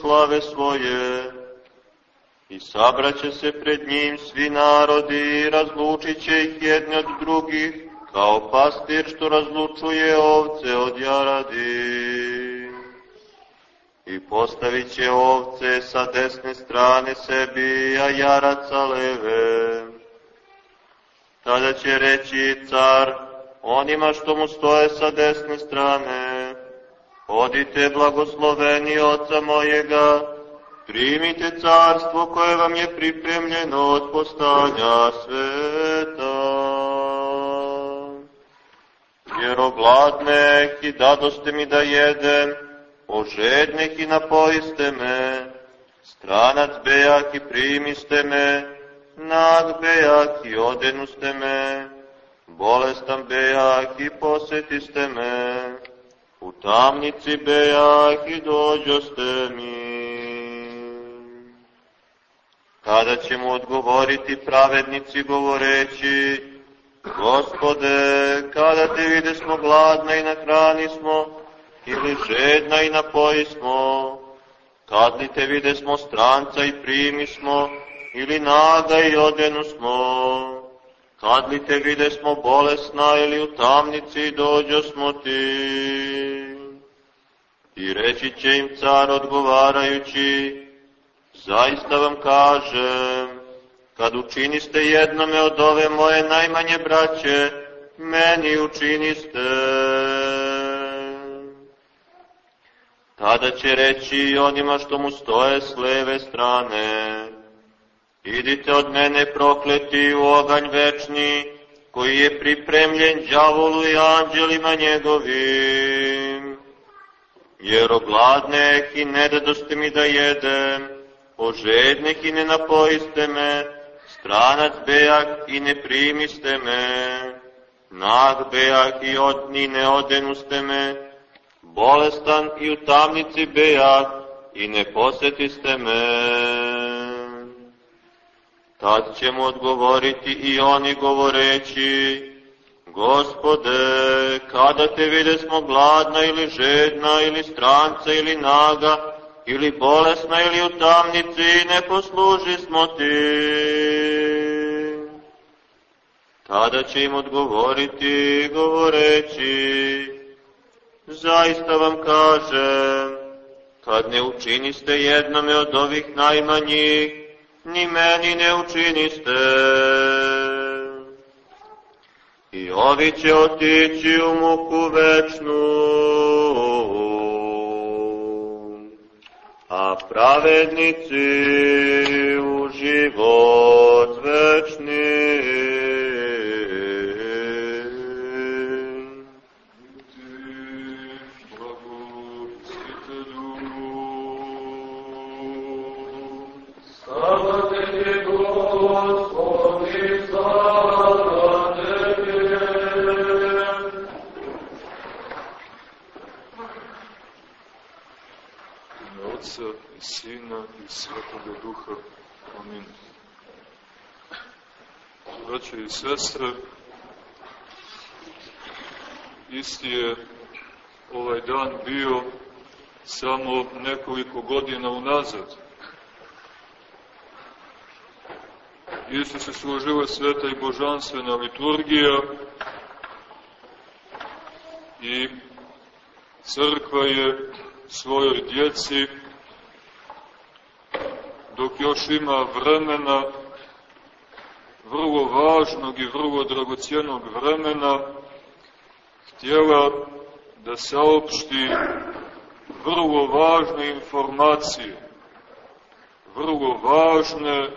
slave svoje i sabraće se pred njim svi narodi i razlučit će ih jedni od drugih, kao pastir što razlučuje ovce od jaradi. I postavit će ovce sa desne strane sebi, a jaraca leve. Tada će reći car onima što mu stoje sa desne strane, Odite blagosloveni oca mojega, primite carstvo koje vam je pripremljeno od postanja sveta. Jer ogladneh i dadoste mi da jedem, ožedneh i napojiste me, stranac bejak i primiste me, nag bejak i odenuste me, bolestan bejak i posetiste me, u tamnici bejah i dođoste mi. Kada će mu odgovoriti pravednici govoreći, Gospode, kada te vide smo gladna i nahrani smo, ili žedna i napoji smo, kad li te vide smo stranca i primi smo, ili naga i odenu smo, kad li te vide smo bolesna ili u tamnici dođo smo ti. I reći će im car odgovarajući, zaista vam kažem, kad učiniste jednome od ove moje najmanje braće, meni učiniste. Tada će reći onima što mu stoje s leve strane, idite od mene prokleti u oganj večni, koji je pripremljen đavolu i anđelima njegovim. Jer ogladneh i ne dadoste mi da jedem, ožedneh i ne napojiste me, stranac bejak i ne primiste me, nag bejak i od, ni ne odenuste me, bolestan i u tamnici bejak i ne posetiste me. Tad će mu odgovoriti i oni govoreći, Gospode, kada te vide smo gladna ili žedna ili stranca ili naga ili bolesna ili u tamnici, ne posluži smo ti. Tada će im odgovoriti govoreći, zaista vam kažem, kad ne učiniste jednome od ovih najmanjih, ni meni ne učiniste. I ovi će otići u muku večnu, a pravednici u život večni. Sestre, isti je ovaj dan bio samo nekoliko godina unazad. Isto se složila sveta i božanstvena liturgija i crkva je svojoj djeci dok još ima vremena vrlo važnog i vrlo dragocijenog vremena htjela da saopšti vrlo važne informacije, vrlo važne,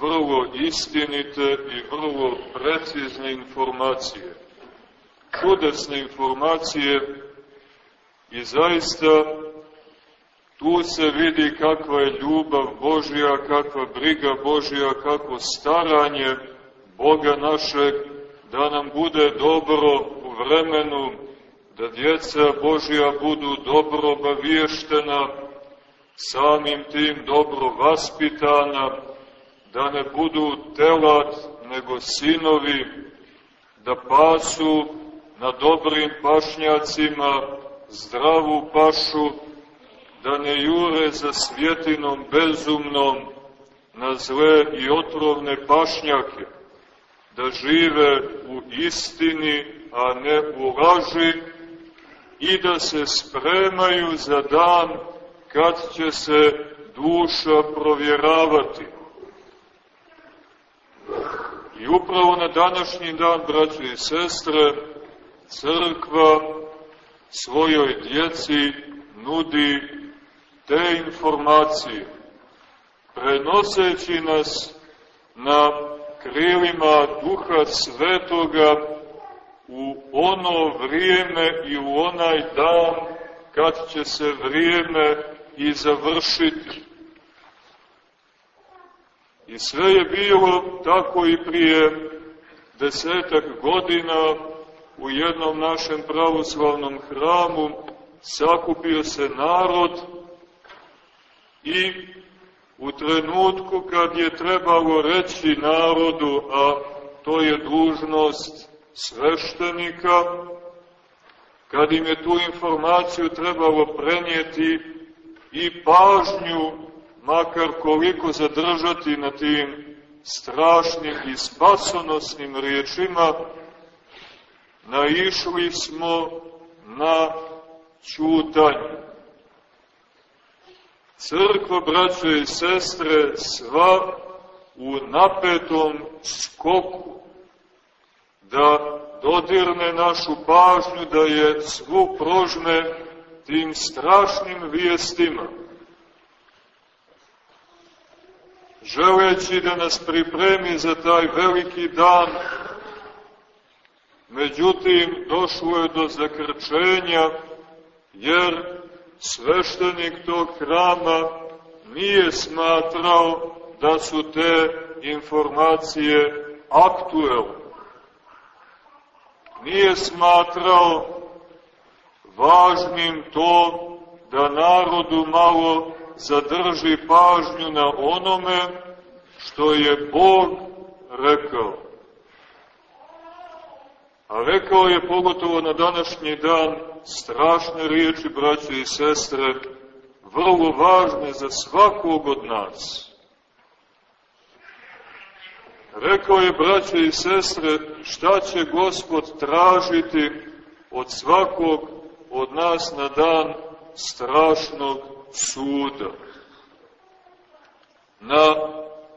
vrlo istinite i vrlo precizne informacije. Čudesne informacije i zaista Tu se vidi kakva je ljubav Božja, kakva briga Božja, kakvo staranje Boga našeg, da nam bude dobro u vremenu, da djeca Božja budu dobro obavještena, samim tim dobro vaspitana, da ne budu telat, nego sinovi, da pasu na dobrim pašnjacima, zdravu pašu, da ne jure za svjetinom bezumnom na zle i otrovne pašnjake, da žive u istini, a ne u laži, i da se spremaju za dan kad će se duša provjeravati. I upravo na današnji dan, braće i sestre, crkva svojoj djeci nudi te informacije, prenoseći nas na krilima Duha Svetoga u ono vrijeme i u onaj dan kad će se vrijeme i završiti. I sve je bilo tako i prije desetak godina u jednom našem pravoslavnom hramu sakupio se narod i u trenutku kad je trebalo reći narodu, a to je dužnost sveštenika, kad im je tu informaciju trebalo prenijeti i pažnju, makar koliko zadržati na tim strašnim i spasonosnim riječima, naišli smo na čutanje. Crkva, braće i sestre, sva u napetom skoku da dodirne našu pažnju, da je svu prožme tim strašnim vijestima. Želeći da nas pripremi za taj veliki dan, međutim došlo je do zakrčenja, jer sveštenik tog hrama nije smatrao da su te informacije aktuelne nije smatrao važnim to da narodu malo zadrži pažnju na onome što je Bog rekao. A rekao je pogotovo na današnji dan strašne riječi, braće i sestre, vrlo važne za svakog od nas. Rekao je, braće i sestre, šta će Gospod tražiti od svakog od nas na dan strašnog suda. Na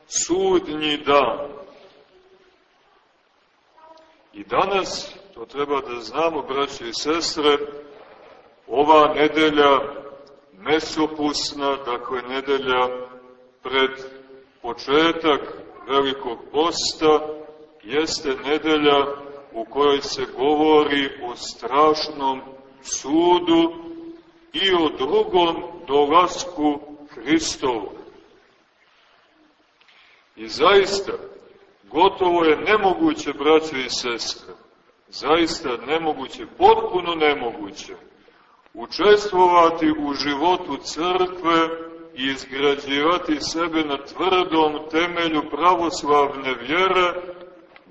sudnji dan. I danas, to treba da znamo, braće i sestre, ova nedelja mesopusna, dakle nedelja pred početak velikog posta jeste nedelja u kojoj se govori o strašnom sudu i o drugom dolasku Hristovu. I zaista, gotovo je nemoguće, braćo i sestre, zaista nemoguće, potpuno nemoguće, učestvovati u životu crkve i izgrađivati sebe na tvrdom temelju pravoslavne vjere,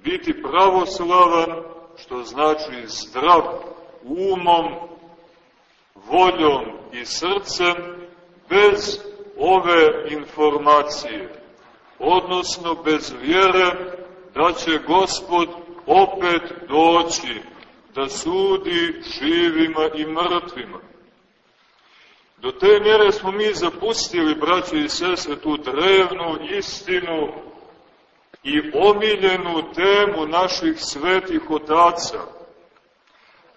biti pravoslavan, što znači zdrav umom, voljom i srcem, bez ove informacije, odnosno bez vjere da će Gospod opet doći da sudi živima i mrtvima. Do te mjere smo mi zapustili, braće i sestre, tu drevnu istinu i omiljenu temu naših svetih otaca.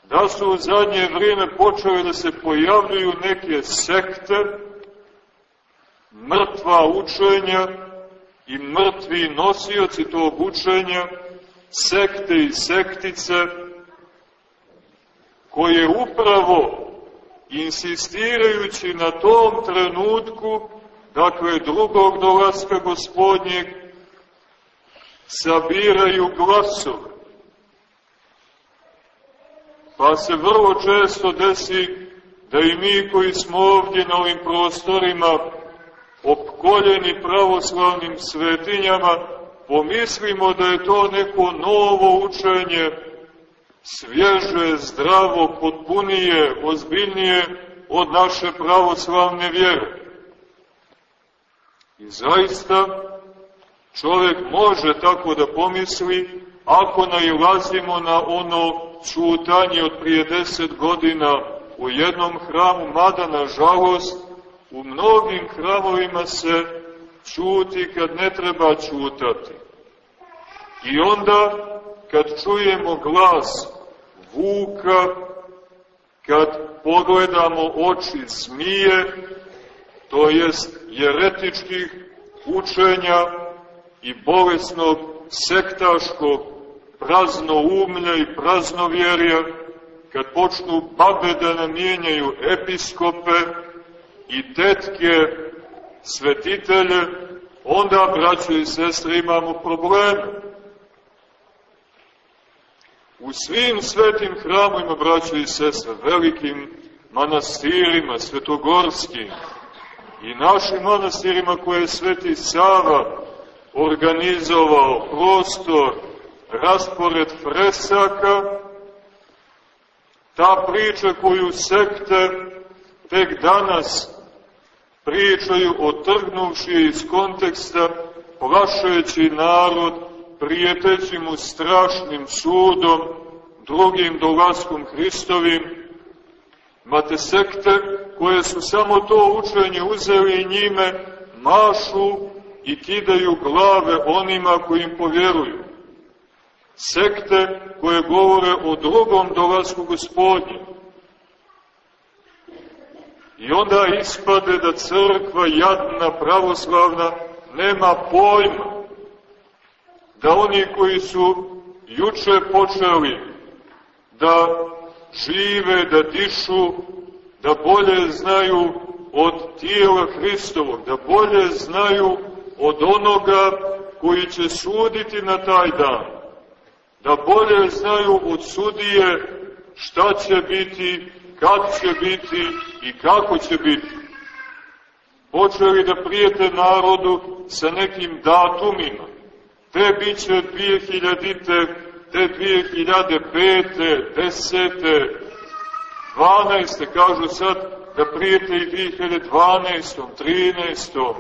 Da su u zadnje vrijeme počeli da se pojavljuju neke sekte, mrtva učenja i mrtvi nosioci tog učenja, sekte i sektice, koje upravo insistirajući na tom trenutku, dakle drugog dolaska gospodnjeg, sabiraju glasove. Pa se vrlo često desi da i mi koji smo ovdje na ovim prostorima opkoljeni pravoslavnim svetinjama, pomislimo da je to neko novo učenje, svježe, zdravo, potpunije, ozbiljnije od naše pravoslavne vjere. I zaista, čovjek može tako da pomisli ako nailazimo na ono čutanje od prije deset godina u jednom hramu, mada nažalost u mnogim hramovima se čuti kad ne treba čutati. I onda kad čujemo glas vuka, kad pogledamo oči smije, to jest jeretičkih učenja i bolesnog sektaškog praznoumlja i praznovjerja, kad počnu babe da namijenjaju episkope i tetke svetitelje, onda, braćo i sestre, imamo probleme. U svim svetim hramovima, braćo i sestre, velikim manastirima, svetogorskim, i našim manastirima koje je Sveti Sava organizovao prostor, raspored fresaka, ta priča koju sekte tek danas pričaju otrgnuvši iz konteksta, plašeći narod, prijeteći mu strašnim sudom, drugim dolaskom Hristovim, Imate sekte koje su samo to učenje uzeli i njime mašu i kidaju glave onima koji im povjeruju. Sekte koje govore o drugom dolasku gospodnje. I onda ispade da crkva jadna, pravoslavna, nema pojma da oni koji su juče počeli da žive, da dišu, da bolje znaju od tijela Hristovog, da bolje znaju od onoga koji će suditi na taj dan, da bolje znaju od sudije šta će biti, kad će biti i kako će biti. Počeli da prijete narodu sa nekim datumima, te bit će 2000 te 2005. 10. 12. kažu sad da prijete i 2012. 13.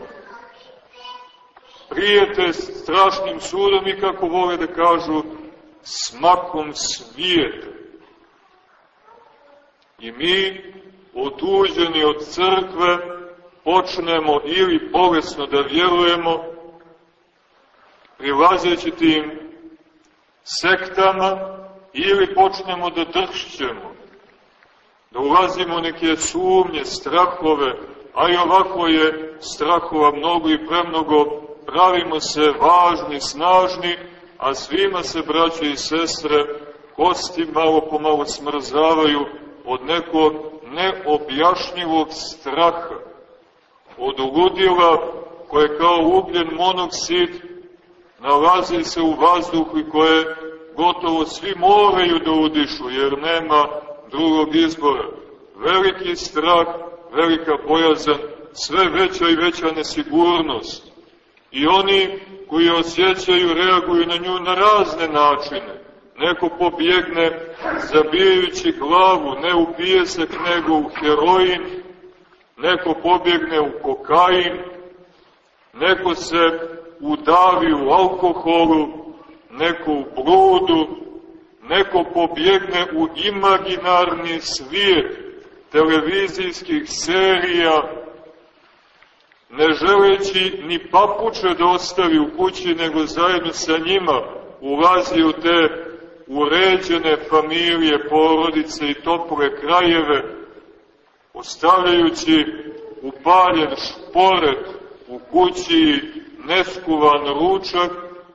Prijete strašnim sudom i kako vole da kažu smakom svijeta. I mi, otuđeni od crkve, počnemo ili bolesno da vjerujemo, prilazeći tim sektama ili počnemo da dršćemo, da ulazimo neke sumnje, strahove, a i ovako je strahova mnogo i premnogo, pravimo se važni, snažni, a svima se, braće i sestre, kosti malo po malo smrzavaju od nekog neobjašnjivog straha, od ludila koje kao ugljen monoksid nalazi se u vazduhu i koje gotovo svi moraju da udišu, jer nema drugog izbora. Veliki strah, velika bojazan, sve veća i veća nesigurnost. I oni koji osjećaju, reaguju na nju na razne načine. Neko pobjegne zabijajući glavu, ne u pijesak, nego u heroin, neko pobjegne u kokain, neko se udavi u alkoholu, neko u bludu, neko pobjegne u imaginarni svijet televizijskih serija, ne želeći ni papuče da ostavi u kući, nego zajedno sa njima ulazi u te uređene familije, porodice i tople krajeve, ostavljajući upaljen šporet u kući neskuvan ručak,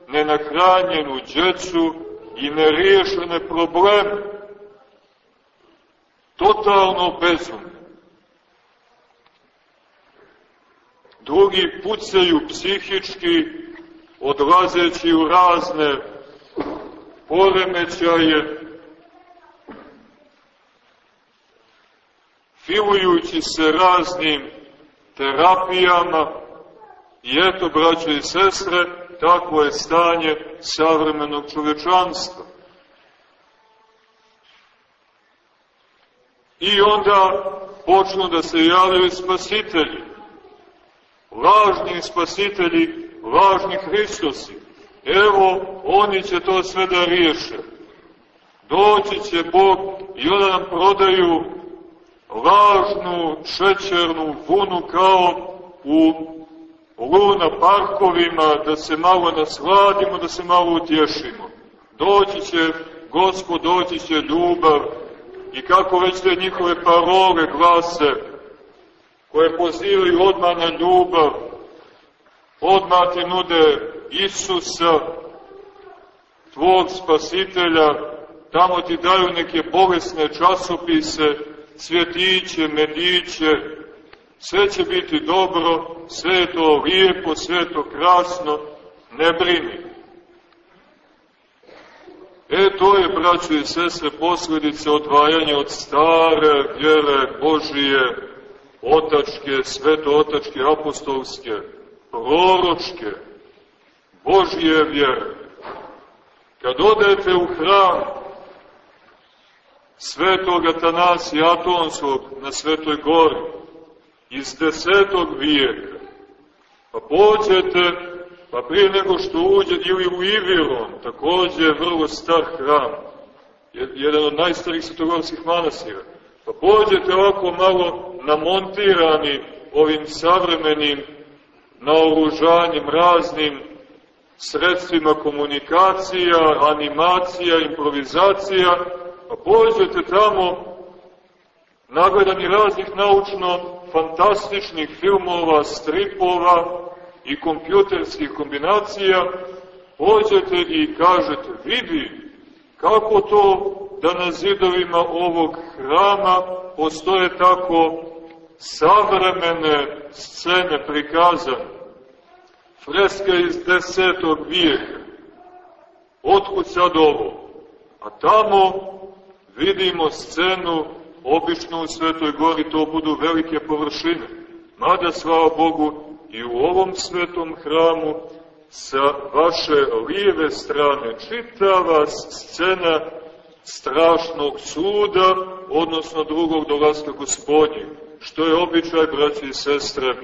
nenahranjenu djecu i neriješene probleme. Totalno bezumno. Drugi pucaju psihički, odlazeći u razne poremećaje, filujući se raznim terapijama, i eto, braćo i sestre, takvo je stanje savremenog čovečanstva. I onda počnu da se javljaju spasitelji, lažni spasitelji, lažni Hristosi. Evo, oni će to sve da riješe. Doći će Bog i onda nam prodaju lažnu šećernu vunu kao u luna parkovima, da se malo nasladimo, da se malo utješimo. Doći će Gospod, doći će ljubav i kako već te njihove parole glase, koje pozivaju odmah na ljubav, odmah ti nude Isusa, tvog spasitelja, tamo ti daju neke bolesne časopise, cvjetiće, mediće, sve će biti dobro, sve je to lijepo, sve je to krasno, ne brini. E, to je, braćo i sestre, posljedice odvajanja od stare vjere Božije, otačke, sveto otačke, apostolske, proročke, Božije vjere. Kad odete u hram svetog Atanasija Atonskog na Svetoj gori, iz desetog vijeka, pa pođete, pa prije nego što uđete, ili u Iviron, takođe vrlo star hram, jedan od najstarijih svetogorskih manasira, pa pođete ovako malo namontirani ovim savremenim naoružanjem raznim sredstvima komunikacija, animacija, improvizacija, pa pođete tamo nagledani raznih naučno-fantastičnih filmova, stripova i kompjuterskih kombinacija, pođete i kažete, vidi kako to da na zidovima ovog hrama postoje tako savremene scene prikazane. Freska iz desetog vijeka. Otkud sad ovo? A tamo vidimo scenu, obično u Svetoj gori to budu velike površine. Mada, slava Bogu, i u ovom svetom hramu sa vaše lijeve strane čitava scena strašnog suda, odnosno drugog dolaska gospodnjeg, što je običaj, braći i sestre,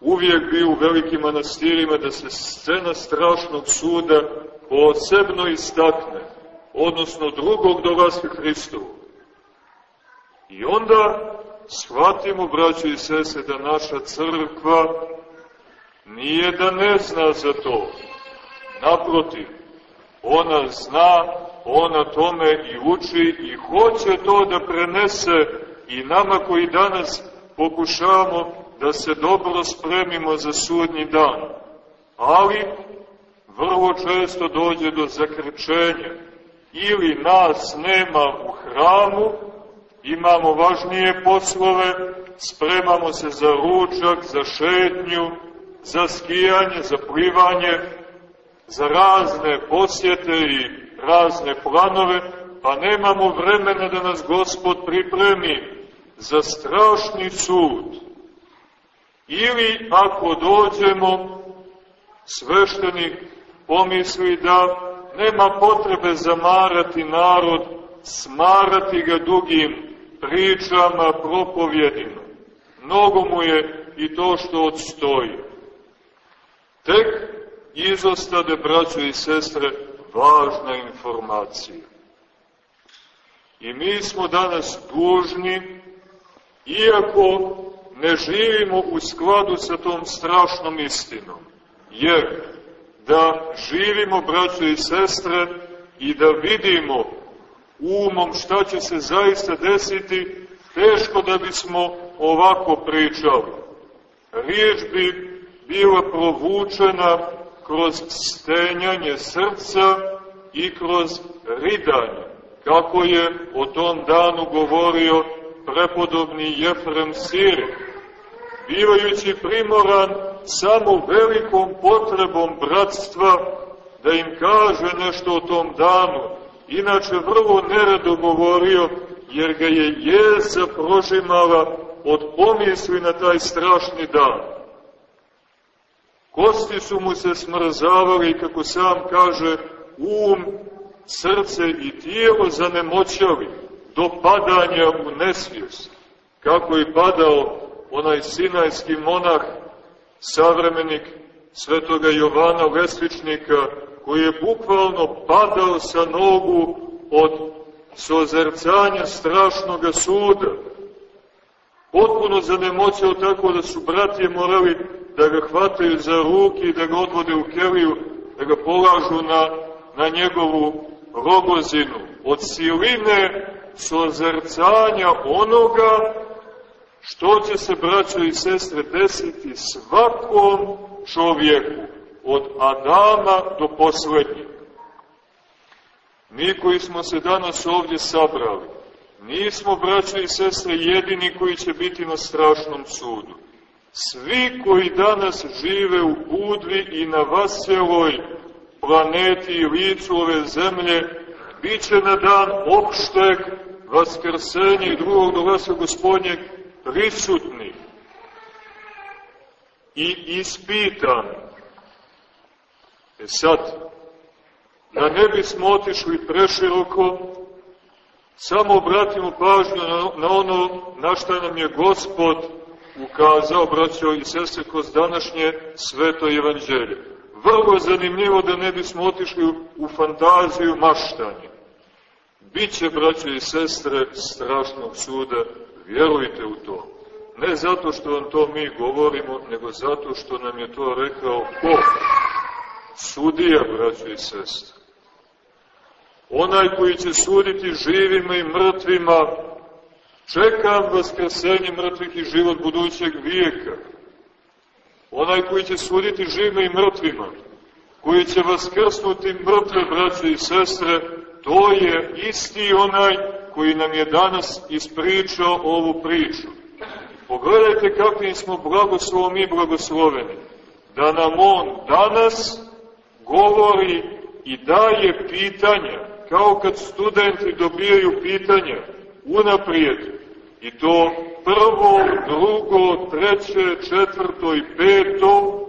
uvijek bio u velikim manastirima da se scena strašnog suda posebno istakne, odnosno drugog dolaska Hristovu. I onda shvatimo, braći i sese, da naša crkva nije da ne zna za to. Naprotiv, ona zna, ona tome i uči i hoće to da prenese i nama koji danas pokušavamo da se dobro spremimo za sudnji dan. Ali, vrlo često dođe do zakrčenja. Ili nas nema u hramu, imamo važnije poslove, spremamo se za ručak, za šetnju, za skijanje, za plivanje, za razne posjete i razne planove, pa nemamo vremena da nas Gospod pripremi za strašni sud. Ili ako dođemo, sveštenik pomisli da nema potrebe zamarati narod, smarati ga dugim pričama, propovjedima. Mnogo mu je i to što odstoji. Tek izostade, braćo i sestre, važna informacija. I mi smo danas dužni, iako ne živimo u skladu sa tom strašnom istinom, jer da živimo, braćo i sestre, i da vidimo umom šta će se zaista desiti, teško da bismo ovako pričali. Riječ bi bila provučena kroz stenjanje srca i kroz ridanje, kako je o tom danu govorio prepodobni Jefrem Siri. bivajući primoran samo velikom potrebom bratstva da im kaže nešto o tom danu, inače vrlo nerado govorio, jer ga je jeza prožimala od pomisli na taj strašni dan. Kosti su mu se smrzavali, kako sam kaže, um, srce i tijelo zanemoćali do padanja u nesvijest. Kako je padao onaj sinajski monah, savremenik svetoga Jovana Lesvičnika, koji je bukvalno padao sa nogu od sozercanja strašnog suda. Potpuno zanemoćao tako da su bratije morali da ga hvataju za ruke i da ga odvode u keliju, da ga polažu na, na njegovu rogozinu. Od siline sozercanja onoga što će se, braćo i sestre, desiti svakom čovjeku, od Adama do poslednjeg. Mi koji smo se danas ovdje sabrali, nismo, braćo i sestre, jedini koji će biti na strašnom sudu. Svi koji danas žive u Budvi i na vaseloj planeti i licu ove zemlje, bit će na dan opšteg vaskrsenja i drugog dolaska gospodnjeg prisutni i ispitan. E sad, da ne bismo otišli preširoko, samo obratimo pažnju na, na ono na što nam je Gospod ukazao, braćo i sestre, kroz današnje sveto evanđelje. Vrlo zanimljivo da ne bismo otišli u, u fantaziju maštanja. Biće, braćo i sestre, strašnog suda, vjerujte u to. Ne zato što vam to mi govorimo, nego zato što nam je to rekao ko? Sudija, braćo i sestre. Onaj koji će suditi živima i mrtvima, čekam vaskrsenje mrtvih i život budućeg vijeka. Onaj koji će suditi živima i mrtvima, koji će vaskrsnuti mrtve, braće i sestre, to je isti onaj koji nam je danas ispričao ovu priču. Pogledajte kakvim smo blagoslovom i blagosloveni. Da nam on danas govori i daje pitanja, kao kad studenti dobijaju pitanja unaprijed, i to prvo, drugo, treće, četvrto i peto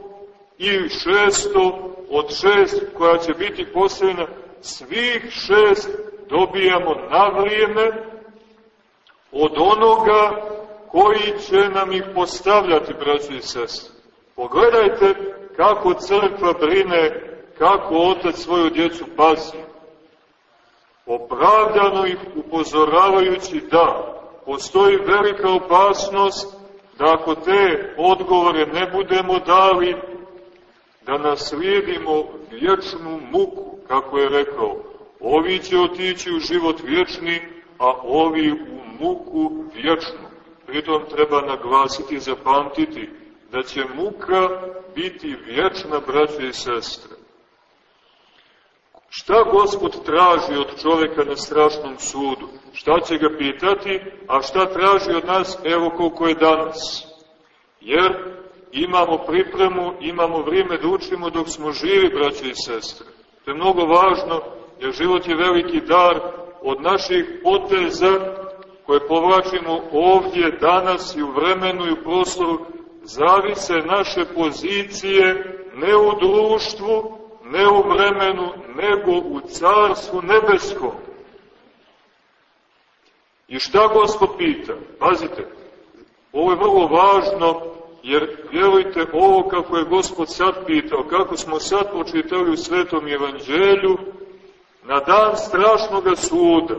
i šesto od šest koja će biti postavljena, svih šest dobijamo na vrijeme od onoga koji će nam ih postavljati, braći i sestri. Pogledajte kako crkva brine, kako otac svoju djecu pazi. Opravdano ih upozoravajući da postoji velika opasnost da ako te odgovore ne budemo dali, da naslijedimo vječnu muku, kako je rekao, ovi će otići u život vječni, a ovi u muku vječnu. Pritom treba naglasiti i zapamtiti da će muka biti vječna, braće i sestre. Šta Gospod traži od čoveka na strašnom sudu? Šta će ga pitati, a šta traži od nas, evo koliko je danas? Jer imamo pripremu, imamo vrijeme da učimo dok smo živi, braće i sestre. To je mnogo važno, jer život je veliki dar od naših poteza koje povlačimo ovdje, danas i u vremenu i u prostoru, zavise naše pozicije ne u društvu, ne u vremenu, nego u carstvu nebeskom. I šta Gospod pita? Pazite, ovo je vrlo važno, jer vjerujte, ovo kako je Gospod sad pitao, kako smo sad počitali u Svetom Evanđelju, na dan strašnog suda,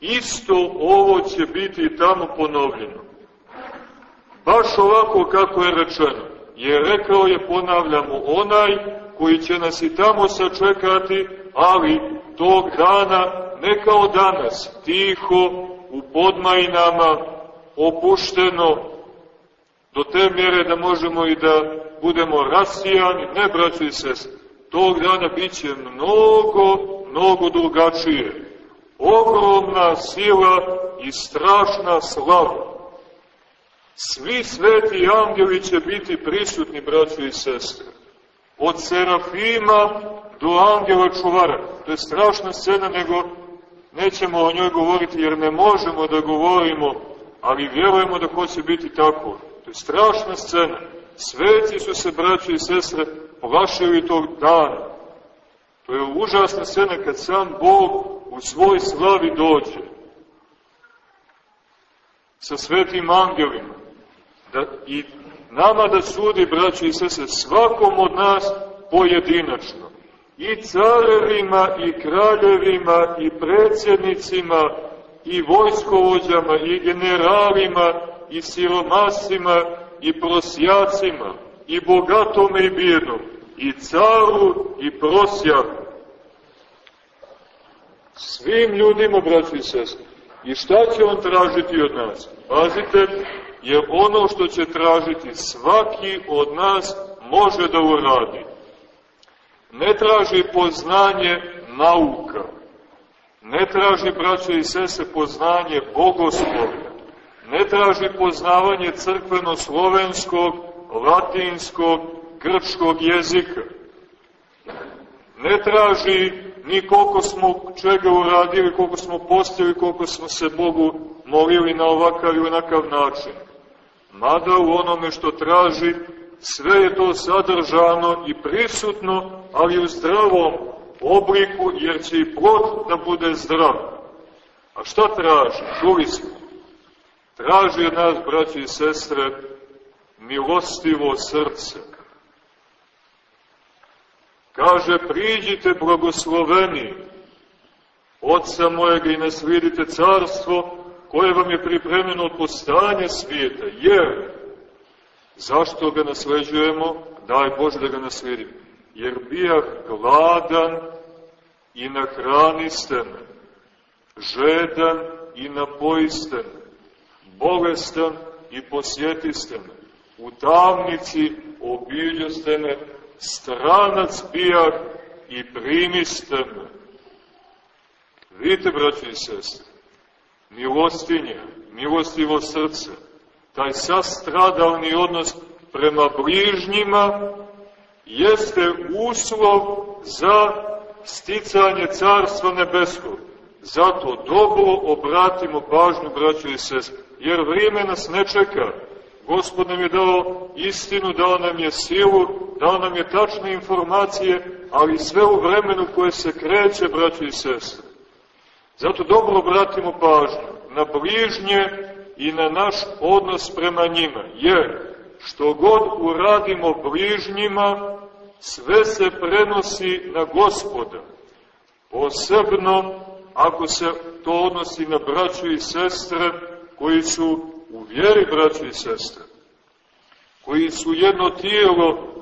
isto ovo će biti tamo ponovljeno. Baš ovako kako je rečeno, jer rekao je, ponavljamo, onaj koji će nas i tamo sačekati, ali tog dana, ne kao danas, tiho, u podmajnama, opušteno, do te mjere da možemo i da budemo rasijani, ne braćo i tog dana bit će mnogo, mnogo drugačije. Ogromna sila i strašna slava. Svi sveti angeli će biti prisutni, braći i sestre. Od serafima do angela čuvara. To je strašna scena, nego nećemo o njoj govoriti jer ne možemo da govorimo, ali vjerujemo da hoće biti tako. To je strašna scena. Sveci su se, braći i sestre, plašili tog dana. To je užasna scena kad sam Bog u svoj slavi dođe sa svetim angelima da, i nama da sudi, braći i sese, svakom od nas pojedinačno. I carevima, i kraljevima, i predsjednicima, i vojskovođama, i generalima, i siromasima, i prosjacima, i bogatome i bijednom, i caru, i prosjaku. Svim ljudima, braći i sestri. I šta će on tražiti od nas? Pazite, je ono što će tražiti svaki od nas može da uradi. Ne traži poznanje nauka, ne traži, braće i sese, poznanje bogoslovlja, ne traži poznavanje crkveno-slovenskog, latinskog, grčkog jezika, ne traži ni koliko smo čega uradili, koliko smo postili, koliko smo se Bogu molili na ovakav i onakav način mada u onome što traži sve je to sadržano i prisutno, ali u zdravom obliku, jer će i plod da bude zdrav. A šta traži? Čuli smo. Traži od nas, braći i sestre, milostivo srce. Kaže, priđite blagosloveni, Otca mojega i naslijedite carstvo, koje vam je pripremljeno od postanja svijeta, jer zašto ga nasleđujemo? Daj Bože da ga naslijedimo. Jer bijah gladan i nahraniste me, žedan i napojiste me, bolestan i posjetiste me, u tamnici obiljoste me, stranac bijah i primiste me. Vidite, braći i sestri, milostinje, milostivo srce, taj sastradalni odnos prema bližnjima jeste uslov za sticanje Carstva Nebeskog. Zato dobro obratimo pažnju, braćo i sest, jer vrijeme nas ne čeka. Gospod nam je dao istinu, dao nam je silu, dao nam je tačne informacije, ali sve u vremenu koje se kreće, braćo i sestre. Zato dobro obratimo pažnju na bližnje i na naš odnos prema njima, jer što god uradimo bližnjima, sve se prenosi na gospoda. Posebno ako se to odnosi na braću i sestre koji su u vjeri braću i sestre, koji su jedno tijelo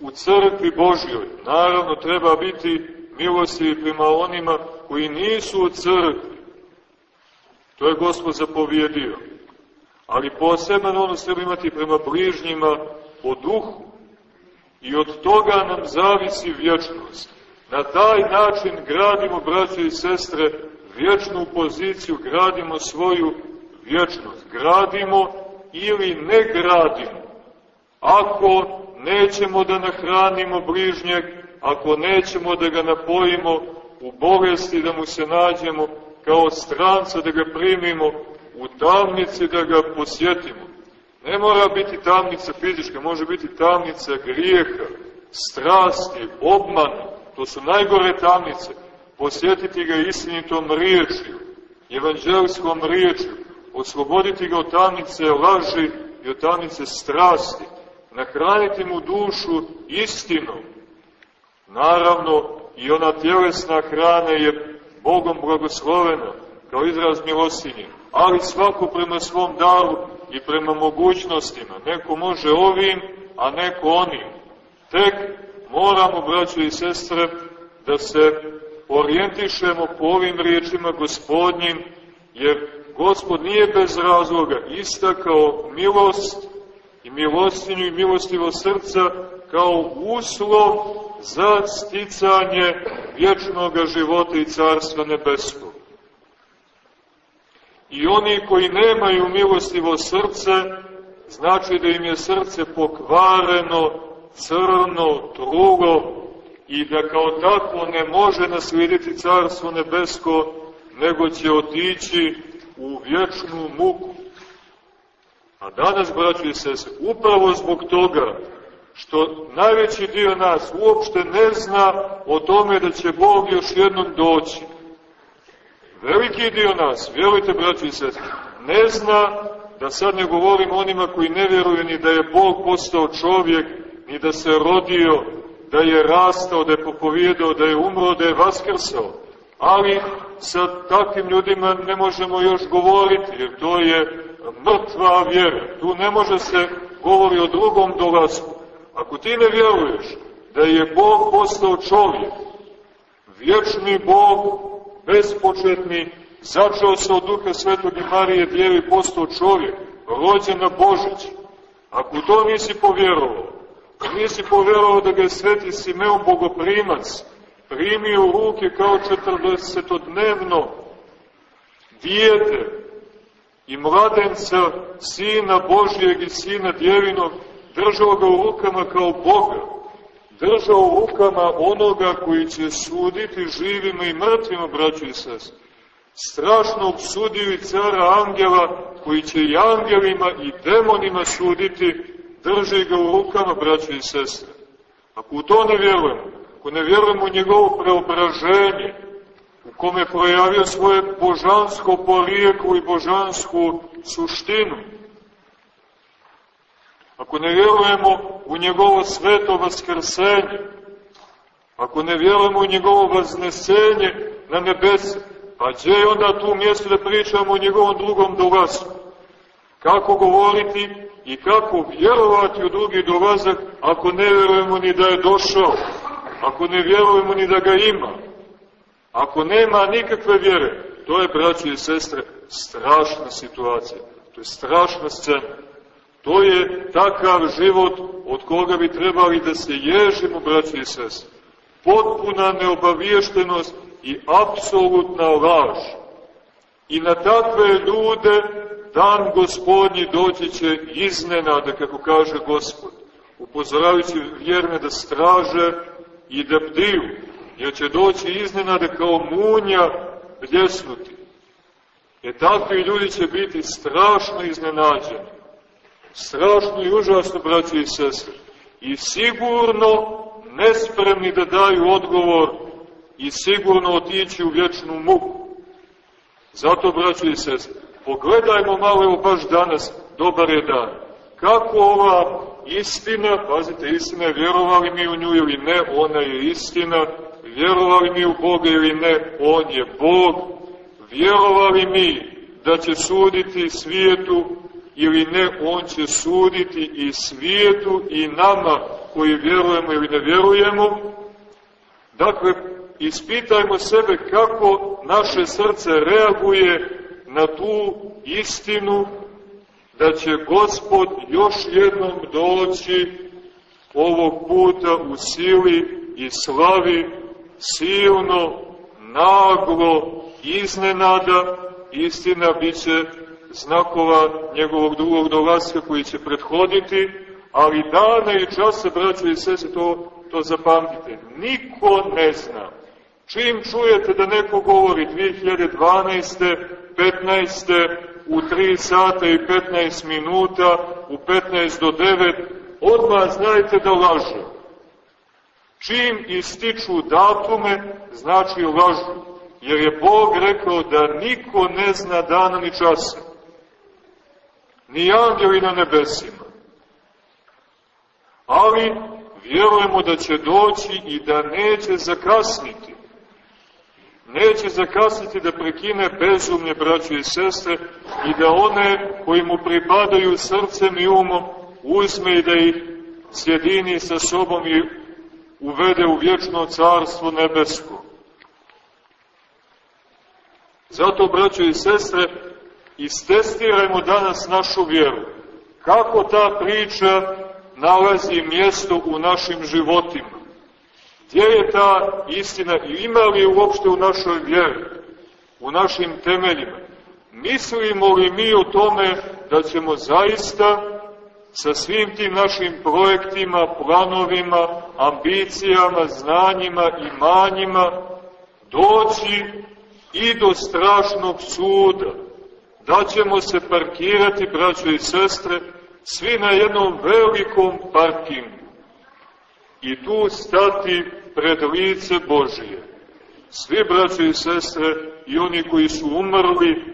u crkvi Božjoj. Naravno, treba biti milosti prema onima koji nisu u crkvi. To je Gospod zapovjedio. Ali poseban ono treba imati prema bližnjima po duhu. I od toga nam zavisi vječnost. Na taj način gradimo, braće i sestre, vječnu poziciju, gradimo svoju vječnost. Gradimo ili ne gradimo. Ako nećemo da nahranimo bližnjeg, ako nećemo da ga napojimo u bolesti, da mu se nađemo kao stranca, da ga primimo u tamnici, da ga posjetimo. Ne mora biti tamnica fizička, može biti tamnica grijeha, strasti, obmana, to su najgore tamnice. Posjetiti ga istinitom riječju, evanđelskom riječju, osloboditi ga od tamnice laži i od tamnice strasti, nahraniti mu dušu istinom. Naravno, i ona tjelesna hrana je Bogom blagoslovena, kao izraz milostinje, ali svako prema svom daru i prema mogućnostima. Neko može ovim, a neko onim. Tek moramo, braćo i sestre, da se orijentišemo po ovim riječima gospodnjim, jer gospod nije bez razloga istakao milost i milostinju i milostivo srca kao uslov za sticanje vječnog života i carstva nebeskog. I oni koji nemaju milostivo srce, znači da im je srce pokvareno, crno, trulo i da kao tako ne može naslijediti Carstvo nebesko, nego će otići u vječnu muku. A danas, braći sese, upravo zbog toga što najveći dio nas uopšte ne zna o tome da će Bog još jednom doći. Veliki dio nas, vjerujte, braći i sese, ne zna da sad ne govorim onima koji ne vjeruju ni da je Bog postao čovjek, ni da se rodio, da je rastao, da je popovjedao, da je umro, da je vaskrsao. Ali sa takvim ljudima ne možemo još govoriti, jer to je mrtva vjera. Tu ne može se govori o drugom dolazku. Ako ti ne vjeruješ da je Bog postao čovjek, vječni Bog, bespočetni, začeo se od Duha Svetog i Marije Djevi postao čovjek, rođen na Božić. Ako to nisi povjerovao, nisi povjerovao da ga je Sveti Simeon Bogoprimac primio u ruke kao četrdesetodnevno dijete i mladenca, sina Božijeg i sina Djevinog, držao ga u rukama kao Boga, držao u rukama onoga koji će suditi živima i mrtvima, braći i sest. Strašnog sudiju i cara angela, koji će i angelima i demonima suditi, drži ga u rukama, braći i sestre. Ako u to ne vjerujemo, ako ne vjerujemo u njegovo preobraženje, u kome projavio svoje božansko porijeklo i božansku suštinu, ako ne vjerujemo u njegovo sveto vaskrsenje, ako ne vjerujemo u njegovo vaznesenje na nebese, pa gdje je onda tu mjesto da pričamo o njegovom drugom dolazku? Kako govoriti i kako vjerovati u drugi dolazak ako ne vjerujemo ni da je došao, ako ne vjerujemo ni da ga ima, ako nema nikakve vjere, to je, braći i sestre, strašna situacija, to je strašna scena. To je takav život od koga bi trebali da se ježimo, braći i sest. Potpuna neobaviještenost i apsolutna laž. I na takve ljude dan gospodnji doći će iznenada, kako kaže gospod, upozoravajući vjerne da straže i da bdiju, jer će doći iznenada kao munja bljesnuti. E takvi ljudi će biti strašno iznenađeni strašno i užasno, braći i sestre, i sigurno nespremni da daju odgovor i sigurno otići u vječnu muku. Zato, braći i sestre, pogledajmo malo, evo baš danas, dobar je dan, kako ova istina, pazite, istina je, vjerovali mi u nju ili ne, ona je istina, vjerovali mi u Boga ili ne, On je Bog, vjerovali mi da će suditi svijetu ili ne, on će suditi i svijetu i nama koji vjerujemo ili ne vjerujemo. Dakle, ispitajmo sebe kako naše srce reaguje na tu istinu da će Gospod još jednom doći ovog puta u sili i slavi silno, naglo, iznenada, istina bit će znakova njegovog drugog dolaska koji će prethoditi, ali dana i časa, braćo i sese, to, to zapamtite. Niko ne zna. Čim čujete da neko govori 2012. 15. u 3 sata i 15 minuta, u 15 do 9, odmah znajte da lažu. Čim ističu datume, znači lažu. Jer je Bog rekao da niko ne zna dana ni časa ni angeli na nebesima. Ali vjerujemo da će doći i da neće zakasniti. Neće zakasniti da prekine bezumlje braće i sestre i da one koji mu pripadaju srcem i umom uzme i da ih sjedini sa sobom i uvede u vječno carstvo nebesko. Zato, braćo i sestre, istestirajmo danas našu vjeru. Kako ta priča nalazi mjesto u našim životima? Gdje je ta istina i ima li uopšte u našoj vjeri, u našim temeljima? Mislimo li mi o tome da ćemo zaista sa svim tim našim projektima, planovima, ambicijama, znanjima, imanjima, doći i do strašnog suda, da ćemo se parkirati, braćo i sestre, svi na jednom velikom parkingu i tu stati pred lice Božije. Svi braćo i sestre i oni koji su umrli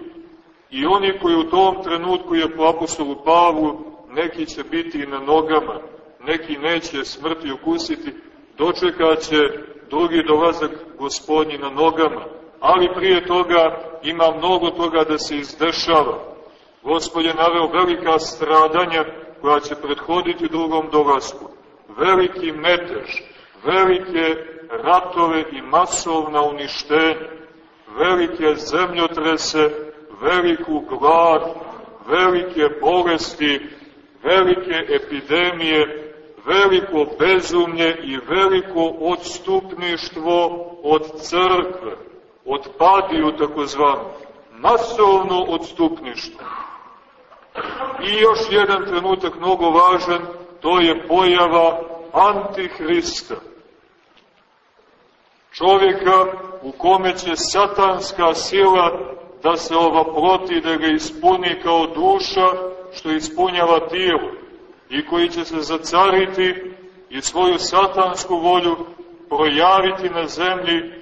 i oni koji u tom trenutku je po apostolu Pavlu, neki će biti na nogama, neki neće smrti ukusiti, dočekat će drugi dolazak gospodnji na nogama, ali prije toga ima mnogo toga da se izdešava. Gospod je naveo velika stradanja koja će prethoditi drugom dolazku, veliki metež, velike ratove i masovna uništenja, velike zemljotrese, veliku glad, velike bolesti, velike epidemije, veliko bezumlje i veliko odstupništvo od crkve, od padiju takozvano, masovno odstupništvo. I još jedan trenutak mnogo važan, to je pojava Antihrista. Čovjeka u kome će satanska sila da se ova proti, da ga ispuni kao duša što ispunjava tijelo i koji će se zacariti i svoju satansku volju projaviti na zemlji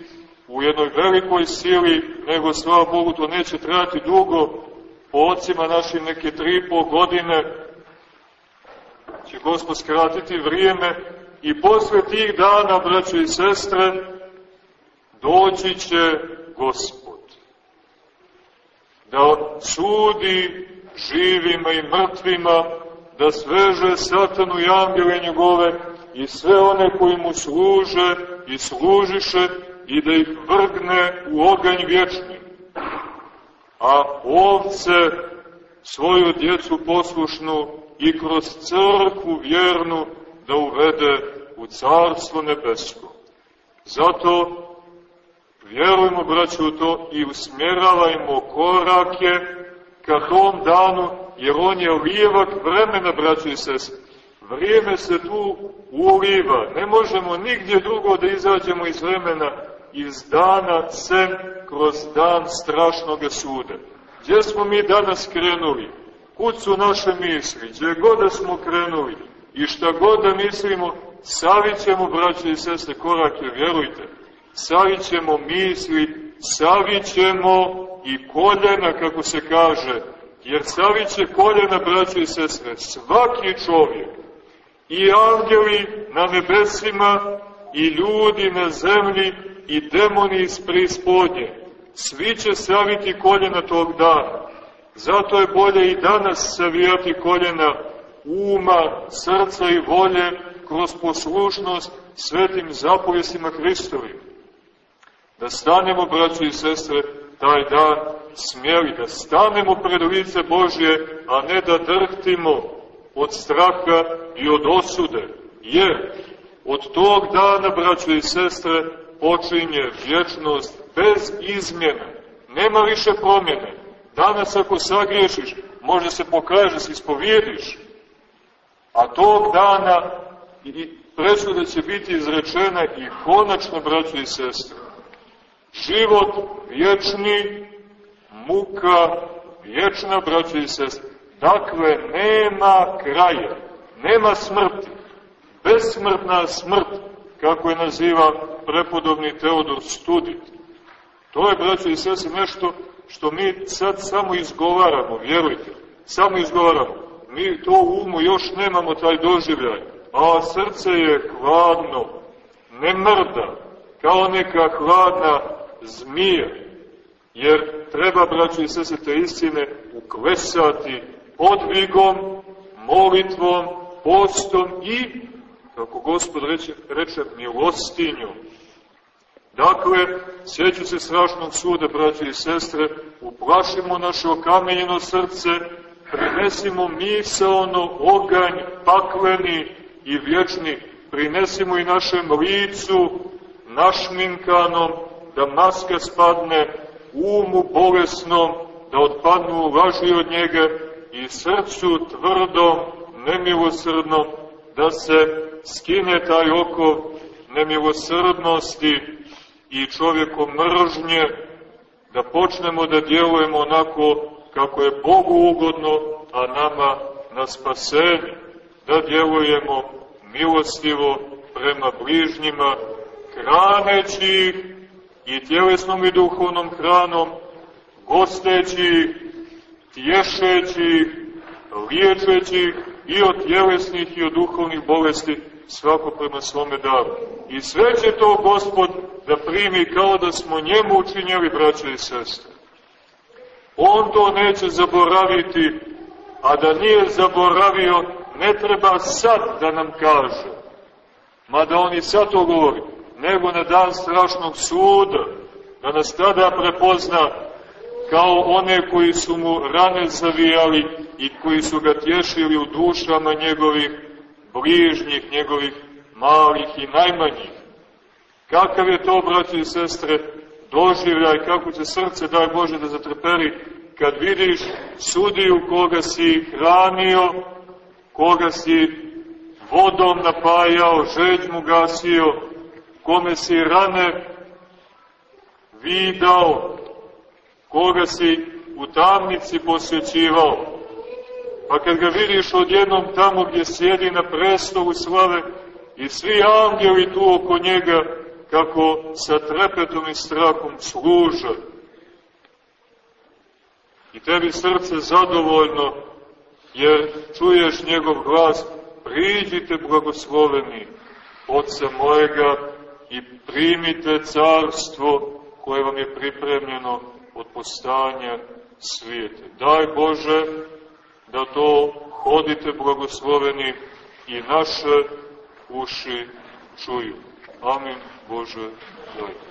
u jednoj velikoj sili, nego slava Bogu to neće trajati dugo, po ocima našim neke tri i pol godine, će Gospod skratiti vrijeme i posle tih dana, braćo i sestre, doći će Gospod. Da sudi živima i mrtvima, da sveže satanu i angele njegove i sve one koji mu služe i služiše i da ih vrgne u oganj vječni. A ovce svoju djecu poslušnu i kroz crkvu vjernu da uvede u carstvo nebesko. Zato vjerujemo, braću, to i usmjeravajmo korake ka tom danu, jer on je lijevak vremena, braću i sese. Vrijeme se tu uliva, ne možemo nigdje drugo da izađemo iz vremena, iz dana sem kroz dan strašnog suda. Gdje smo mi danas krenuli? Kud su naše misli? Gdje god da smo krenuli i šta god da mislimo, savit ćemo, braće i sestre, korake, vjerujte. Savit ćemo misli, savit ćemo i koljena, kako se kaže, jer savit će koljena, braće i sestre, svaki čovjek, i angeli na nebesima, i ljudi na zemlji, i demoni iz prispodnje. Svi će saviti koljena tog dana. Zato je bolje i danas savijati koljena uma, srca i volje kroz poslušnost svetim zapovjesima Hristovim. Da stanemo, braći i sestre, taj dan smjeli, da stanemo pred lice Božje, a ne da drhtimo od straha i od osude. Jer od tog dana, braći i sestre, počinje vječnost bez izmjene. Nema više promjene. Danas ako sagriješiš, može se pokaže, se ispovijediš. A tog dana i presuda će biti izrečena i konačno, braćo i sestre. Život vječni, muka vječna, braćo i sestre. Dakle, nema kraja, nema smrti. Besmrtna smrt, kako je naziva prepodobni Teodor Studit. To je, braćo i sestre, nešto što mi sad samo izgovaramo, vjerujte, samo izgovaramo. Mi to u umu još nemamo taj doživljaj, a srce je hladno, ne mrda, kao neka hladna zmija, jer treba, braćo i sestre, te istine uklesati podvigom, molitvom, postom i, kako gospod reče, reče milostinjom. Dakle, sjeću se strašnog suda, braći i sestre, uplašimo naše okamenjeno srce, prinesimo misaono oganj pakleni i vječni, prinesimo i našem licu, našminkanom, da maska spadne, umu bolesnom, da odpadnu laži od njega i srcu tvrdom, nemilosrdno, da se skine taj okov nemilosrdnosti i čovjekom mržnje, da počnemo da djelujemo onako kako je Bogu ugodno, a nama na spasenje, da djelujemo milostivo prema bližnjima, hraneći ih i tjelesnom i duhovnom hranom, gosteći ih, tješeći ih, liječeći ih i od tjelesnih i od duhovnih bolesti, svako prema svome daru. I sve će to Gospod da primi kao da smo njemu učinjeli, braće i sestre. On to neće zaboraviti, a da nije zaboravio, ne treba sad da nam kaže. Mada on i sad to govori, nego na dan strašnog suda, da nas tada prepozna kao one koji su mu rane zavijali i koji su ga tješili u dušama njegovih bližnjih, njegovih malih i najmanjih. Kakav je to, braći i sestre, doživljaj, kako će srce, daj Bože, da zatrperi, kad vidiš sudiju koga si hranio, koga si vodom napajao, žeđ mu gasio, kome si rane vidao, koga si u tamnici posjećivao. Pa kad ga vidiš odjednom tamo gdje sjedi na prestolu slave i svi angeli tu oko njega, kako sa trepetom i strahom služa. I tebi srce zadovoljno, jer čuješ njegov glas, priđite blagosloveni, Otca mojega, i primite carstvo koje vam je pripremljeno od postanja svijete. Daj Bože da to hodite blagosloveni i naše uši čuju. Amin Bože, daj.